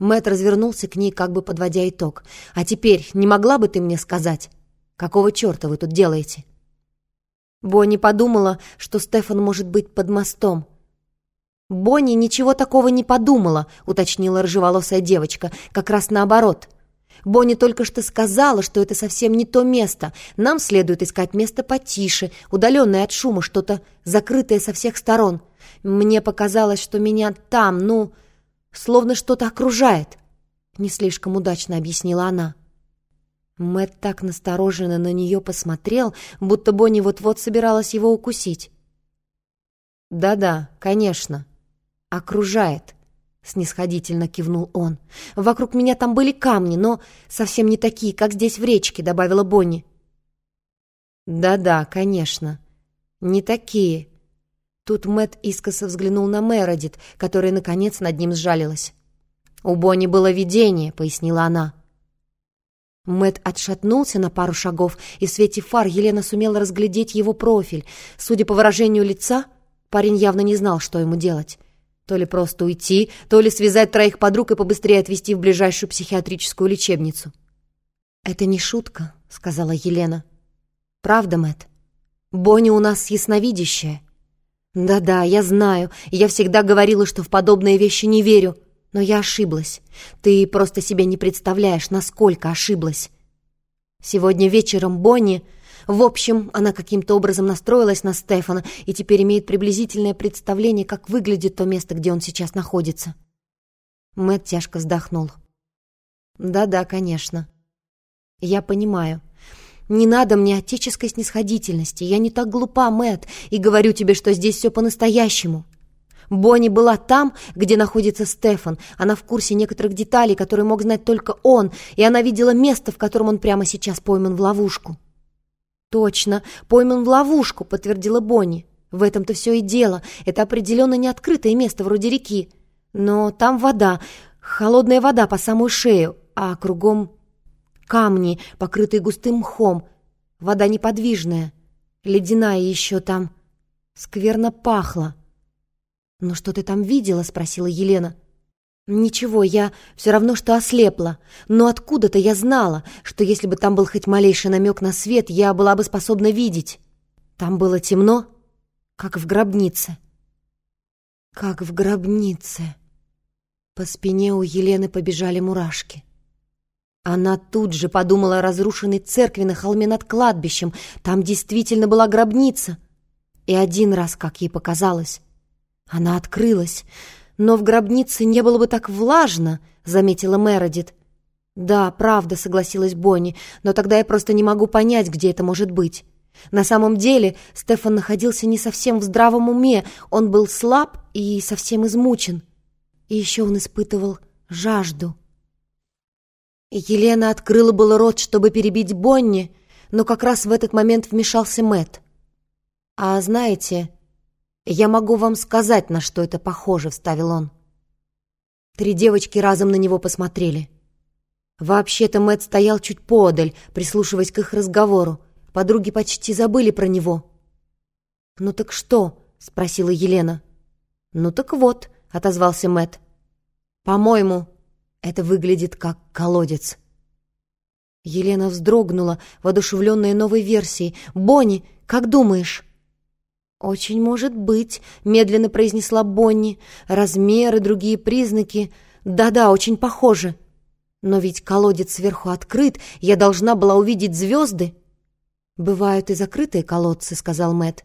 Мэт развернулся к ней, как бы подводя итог. «А теперь не могла бы ты мне сказать, какого черта вы тут делаете?» Бонни подумала, что Стефан может быть под мостом. «Бонни ничего такого не подумала», — уточнила рыжеволосая девочка. «Как раз наоборот. Бонни только что сказала, что это совсем не то место. Нам следует искать место потише, удаленное от шума, что-то закрытое со всех сторон. Мне показалось, что меня там, ну, словно что-то окружает», — не слишком удачно объяснила она. Мэтт так настороженно на нее посмотрел, будто Бонни вот-вот собиралась его укусить. «Да-да, конечно. Окружает», — снисходительно кивнул он. «Вокруг меня там были камни, но совсем не такие, как здесь в речке», — добавила Бонни. «Да-да, конечно. Не такие». Тут Мэтт искоса взглянул на Мередит, которая, наконец, над ним сжалилась. «У Бонни было видение», — пояснила она. Мэт отшатнулся на пару шагов, и в свете фар Елена сумела разглядеть его профиль. Судя по выражению лица, парень явно не знал, что ему делать. То ли просто уйти, то ли связать троих подруг и побыстрее отвезти в ближайшую психиатрическую лечебницу. «Это не шутка», — сказала Елена. «Правда, Мэт? Бонни у нас ясновидящая». «Да-да, я знаю, я всегда говорила, что в подобные вещи не верю. Но я ошиблась. Ты просто себе не представляешь, насколько ошиблась. Сегодня вечером Бонни... В общем, она каким-то образом настроилась на Стефана и теперь имеет приблизительное представление, как выглядит то место, где он сейчас находится. Мэтт тяжко вздохнул. «Да-да, конечно. Я понимаю. Не надо мне отеческой снисходительности. Я не так глупа, Мэтт, и говорю тебе, что здесь все по-настоящему. Бонни была там, где находится Стефан. Она в курсе некоторых деталей, которые мог знать только он, и она видела место, в котором он прямо сейчас пойман в ловушку. «Точно, пойман в ловушку», — подтвердила Бонни. «В этом-то все и дело. Это определенно не открытое место вроде реки. Но там вода, холодная вода по самую шею, а кругом камни, покрытые густым мхом. Вода неподвижная, ледяная еще там. Скверно пахло». «Но что ты там видела?» — спросила Елена. «Ничего, я все равно, что ослепла. Но откуда-то я знала, что если бы там был хоть малейший намек на свет, я была бы способна видеть. Там было темно, как в гробнице». «Как в гробнице». По спине у Елены побежали мурашки. Она тут же подумала о разрушенной церкви на холме над кладбищем. Там действительно была гробница. И один раз, как ей показалось, она открылась. Но в гробнице не было бы так влажно, заметила Мередит. Да, правда, согласилась Бонни, но тогда я просто не могу понять, где это может быть. На самом деле Стефан находился не совсем в здравом уме, он был слаб и совсем измучен. И еще он испытывал жажду. Елена открыла было рот, чтобы перебить Бонни, но как раз в этот момент вмешался Мэт. «А знаете, «Я могу вам сказать, на что это похоже», — вставил он. Три девочки разом на него посмотрели. Вообще-то Мэтт стоял чуть подаль, прислушиваясь к их разговору. Подруги почти забыли про него. «Ну так что?» — спросила Елена. «Ну так вот», — отозвался Мэтт. «По-моему, это выглядит как колодец». Елена вздрогнула, воодушевленная новой версией. «Бонни, как думаешь?» «Очень может быть», — медленно произнесла Бонни. «Размеры, другие признаки. Да-да, очень похожи. Но ведь колодец сверху открыт, я должна была увидеть звезды». «Бывают и закрытые колодцы», — сказал Мэт.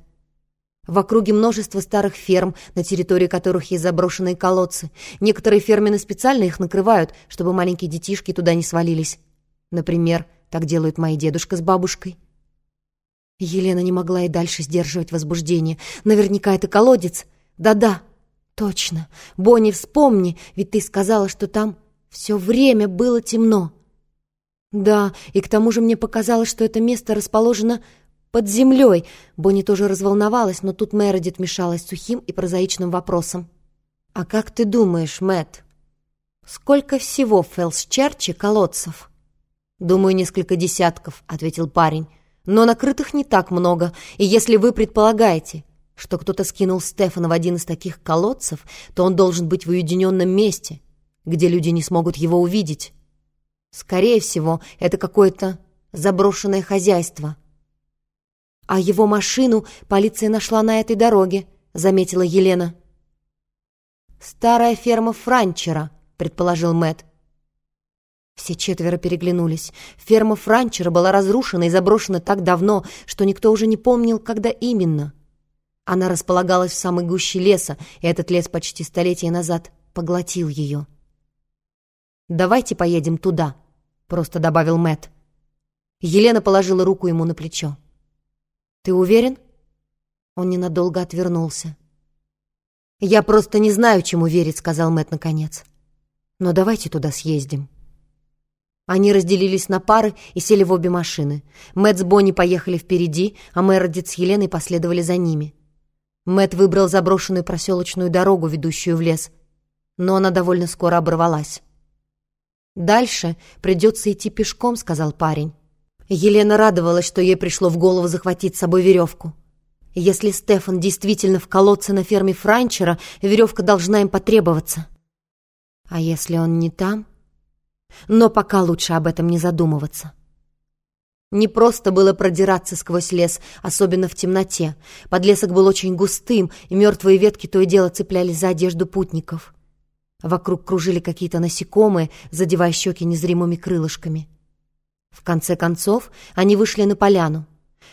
В округе множество старых ферм, на территории которых есть заброшенные колодцы. Некоторые фермены специально их накрывают, чтобы маленькие детишки туда не свалились. Например, так делают мои дедушка с бабушкой. Елена не могла и дальше сдерживать возбуждение. Наверняка это колодец. Да-да, точно. Бонни, вспомни, ведь ты сказала, что там все время было темно. Да, и к тому же мне показалось, что это место расположено под землей. Бонни тоже разволновалась, но тут Мередит мешалась сухим и прозаичным вопросом. «А как ты думаешь, Мэтт, сколько всего в Фелсчерче колодцев?» «Думаю, несколько десятков», — ответил парень но накрытых не так много, и если вы предполагаете, что кто-то скинул Стефана в один из таких колодцев, то он должен быть в уединенном месте, где люди не смогут его увидеть. Скорее всего, это какое-то заброшенное хозяйство. А его машину полиция нашла на этой дороге, заметила Елена. Старая ферма Франчера, предположил Мэт. Все четверо переглянулись. Ферма Франчера была разрушена и заброшена так давно, что никто уже не помнил, когда именно. Она располагалась в самой гуще леса, и этот лес почти столетия назад поглотил ее. «Давайте поедем туда», — просто добавил Мэт. Елена положила руку ему на плечо. «Ты уверен?» Он ненадолго отвернулся. «Я просто не знаю, чему верить», — сказал Мэт наконец. «Но давайте туда съездим». Они разделились на пары и сели в обе машины. Мэтт с Бонни поехали впереди, а Мередит с Еленой последовали за ними. Мэтт выбрал заброшенную проселочную дорогу, ведущую в лес, но она довольно скоро оборвалась. «Дальше придется идти пешком», — сказал парень. Елена радовалась, что ей пришло в голову захватить с собой веревку. Если Стефан действительно в колодце на ферме Франчера, веревка должна им потребоваться. А если он не там? Но пока лучше об этом не задумываться. Не просто было продираться сквозь лес, особенно в темноте. Подлесок был очень густым, и мертвые ветки то и дело цеплялись за одежду путников. Вокруг кружили какие-то насекомые, задевая щеки незримыми крылышками. В конце концов, они вышли на поляну.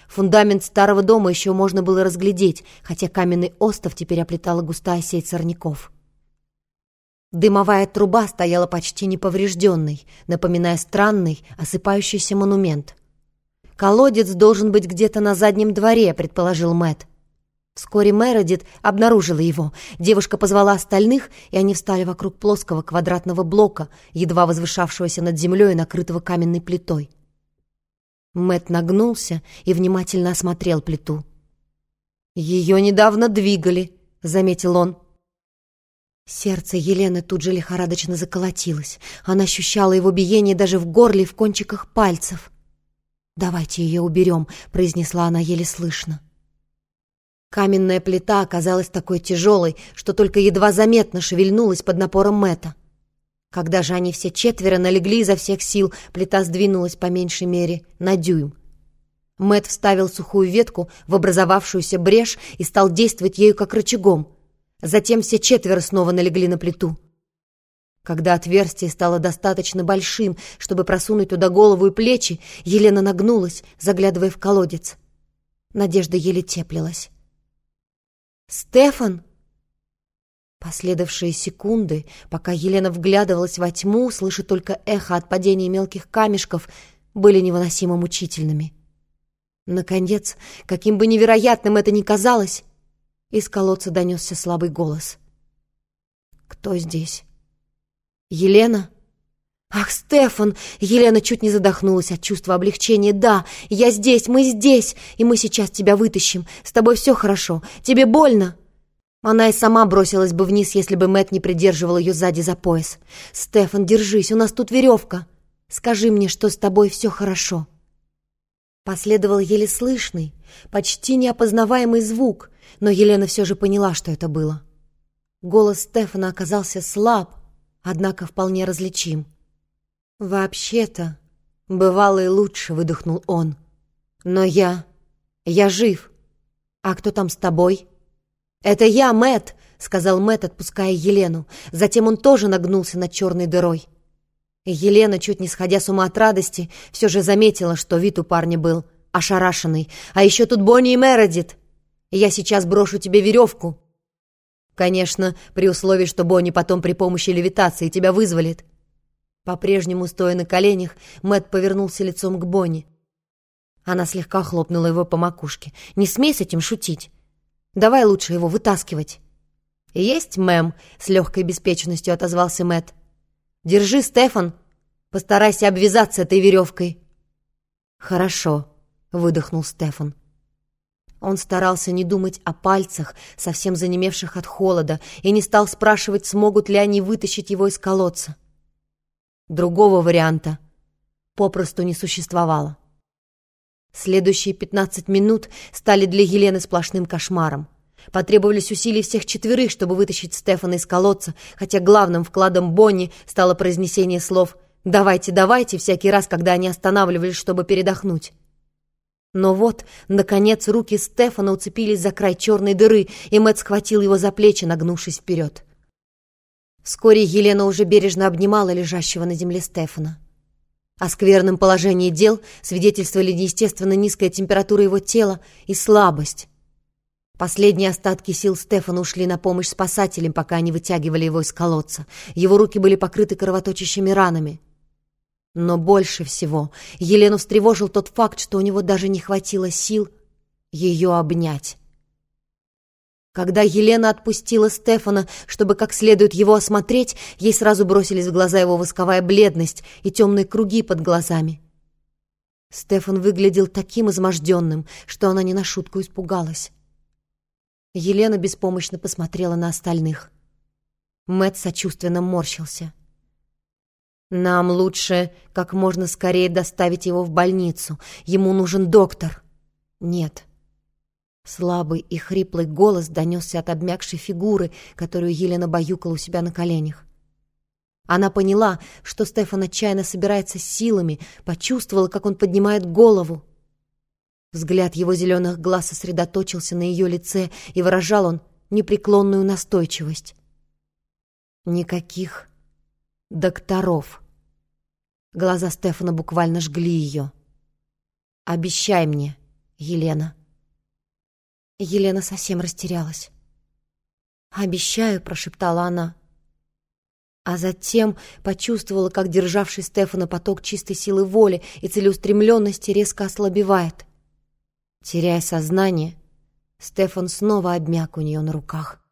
Фундамент старого дома еще можно было разглядеть, хотя каменный остов теперь оплетала густая сеть сорняков. Дымовая труба стояла почти неповрежденной, напоминая странный, осыпающийся монумент. «Колодец должен быть где-то на заднем дворе», — предположил Мэт. Вскоре Мередит обнаружила его. Девушка позвала остальных, и они встали вокруг плоского квадратного блока, едва возвышавшегося над землей и накрытого каменной плитой. Мэт нагнулся и внимательно осмотрел плиту. «Ее недавно двигали», — заметил он. Сердце Елены тут же лихорадочно заколотилось. Она ощущала его биение даже в горле и в кончиках пальцев. «Давайте ее уберем», — произнесла она еле слышно. Каменная плита оказалась такой тяжелой, что только едва заметно шевельнулась под напором Мэта. Когда же они все четверо налегли изо всех сил, плита сдвинулась по меньшей мере на дюйм. Мэт вставил сухую ветку в образовавшуюся брешь и стал действовать ею как рычагом. Затем все четверо снова налегли на плиту. Когда отверстие стало достаточно большим, чтобы просунуть туда голову и плечи, Елена нагнулась, заглядывая в колодец. Надежда еле теплилась. «Стефан!» Последовавшие секунды, пока Елена вглядывалась во тьму, слыша только эхо от падения мелких камешков, были невыносимо мучительными. Наконец, каким бы невероятным это ни казалось, из колодца донесся слабый голос. «Кто здесь?» «Елена?» «Ах, Стефан!» Елена чуть не задохнулась от чувства облегчения. «Да, я здесь, мы здесь, и мы сейчас тебя вытащим. С тобой все хорошо. Тебе больно?» Она и сама бросилась бы вниз, если бы Мэт не придерживал ее сзади за пояс. «Стефан, держись, у нас тут веревка. Скажи мне, что с тобой все хорошо». Последовал еле слышный, почти неопознаваемый звук, но Елена все же поняла, что это было. Голос Стефана оказался слаб, однако вполне различим. «Вообще-то, бывало и лучше», — выдохнул он. «Но я... я жив. А кто там с тобой?» «Это я, Мэт, сказал Мэт, отпуская Елену. Затем он тоже нагнулся над черной дырой. Елена, чуть не сходя с ума от радости, все же заметила, что вид у парня был ошарашенный. «А еще тут Бонни и Мередит!» Я сейчас брошу тебе веревку. Конечно, при условии, что Бонни потом при помощи левитации тебя вызволит. По-прежнему, стоя на коленях, Мэт повернулся лицом к Бонни. Она слегка хлопнула его по макушке. «Не смей с этим шутить. Давай лучше его вытаскивать». «Есть, мэм», — с легкой беспечностью отозвался Мэт. «Держи, Стефан. Постарайся обвязаться этой веревкой». «Хорошо», — выдохнул Стефан. Он старался не думать о пальцах, совсем занемевших от холода, и не стал спрашивать, смогут ли они вытащить его из колодца. Другого варианта попросту не существовало. Следующие пятнадцать минут стали для Елены сплошным кошмаром. Потребовались усилия всех четверых, чтобы вытащить Стефана из колодца, хотя главным вкладом Бонни стало произнесение слов «давайте, давайте» всякий раз, когда они останавливались, чтобы передохнуть. Но вот, наконец, руки Стефана уцепились за край черной дыры, и Мэтт схватил его за плечи, нагнувшись вперед. Вскоре Елена уже бережно обнимала лежащего на земле Стефана. О скверном положении дел свидетельствовали неестественно низкая температура его тела и слабость. Последние остатки сил Стефана ушли на помощь спасателям, пока они вытягивали его из колодца. Его руки были покрыты кровоточащими ранами. Но больше всего Елену встревожил тот факт, что у него даже не хватило сил ее обнять. Когда Елена отпустила Стефана, чтобы как следует его осмотреть, ей сразу бросились в глаза его восковая бледность и темные круги под глазами. Стефан выглядел таким изможденным, что она не на шутку испугалась. Елена беспомощно посмотрела на остальных. Мэт сочувственно морщился. Нам лучше как можно скорее доставить его в больницу. Ему нужен доктор. Нет. Слабый и хриплый голос донесся от обмякшей фигуры, которую Елена баюкала у себя на коленях. Она поняла, что Стефан отчаянно собирается силами, почувствовала, как он поднимает голову. Взгляд его зеленых глаз сосредоточился на ее лице, и выражал он непреклонную настойчивость. Никаких докторов. Глаза Стефана буквально жгли ее. «Обещай мне, Елена». Елена совсем растерялась. «Обещаю», — прошептала она. А затем почувствовала, как державший Стефана поток чистой силы воли и целеустремленности резко ослабевает. Теряя сознание, Стефан снова обмяк у нее на руках.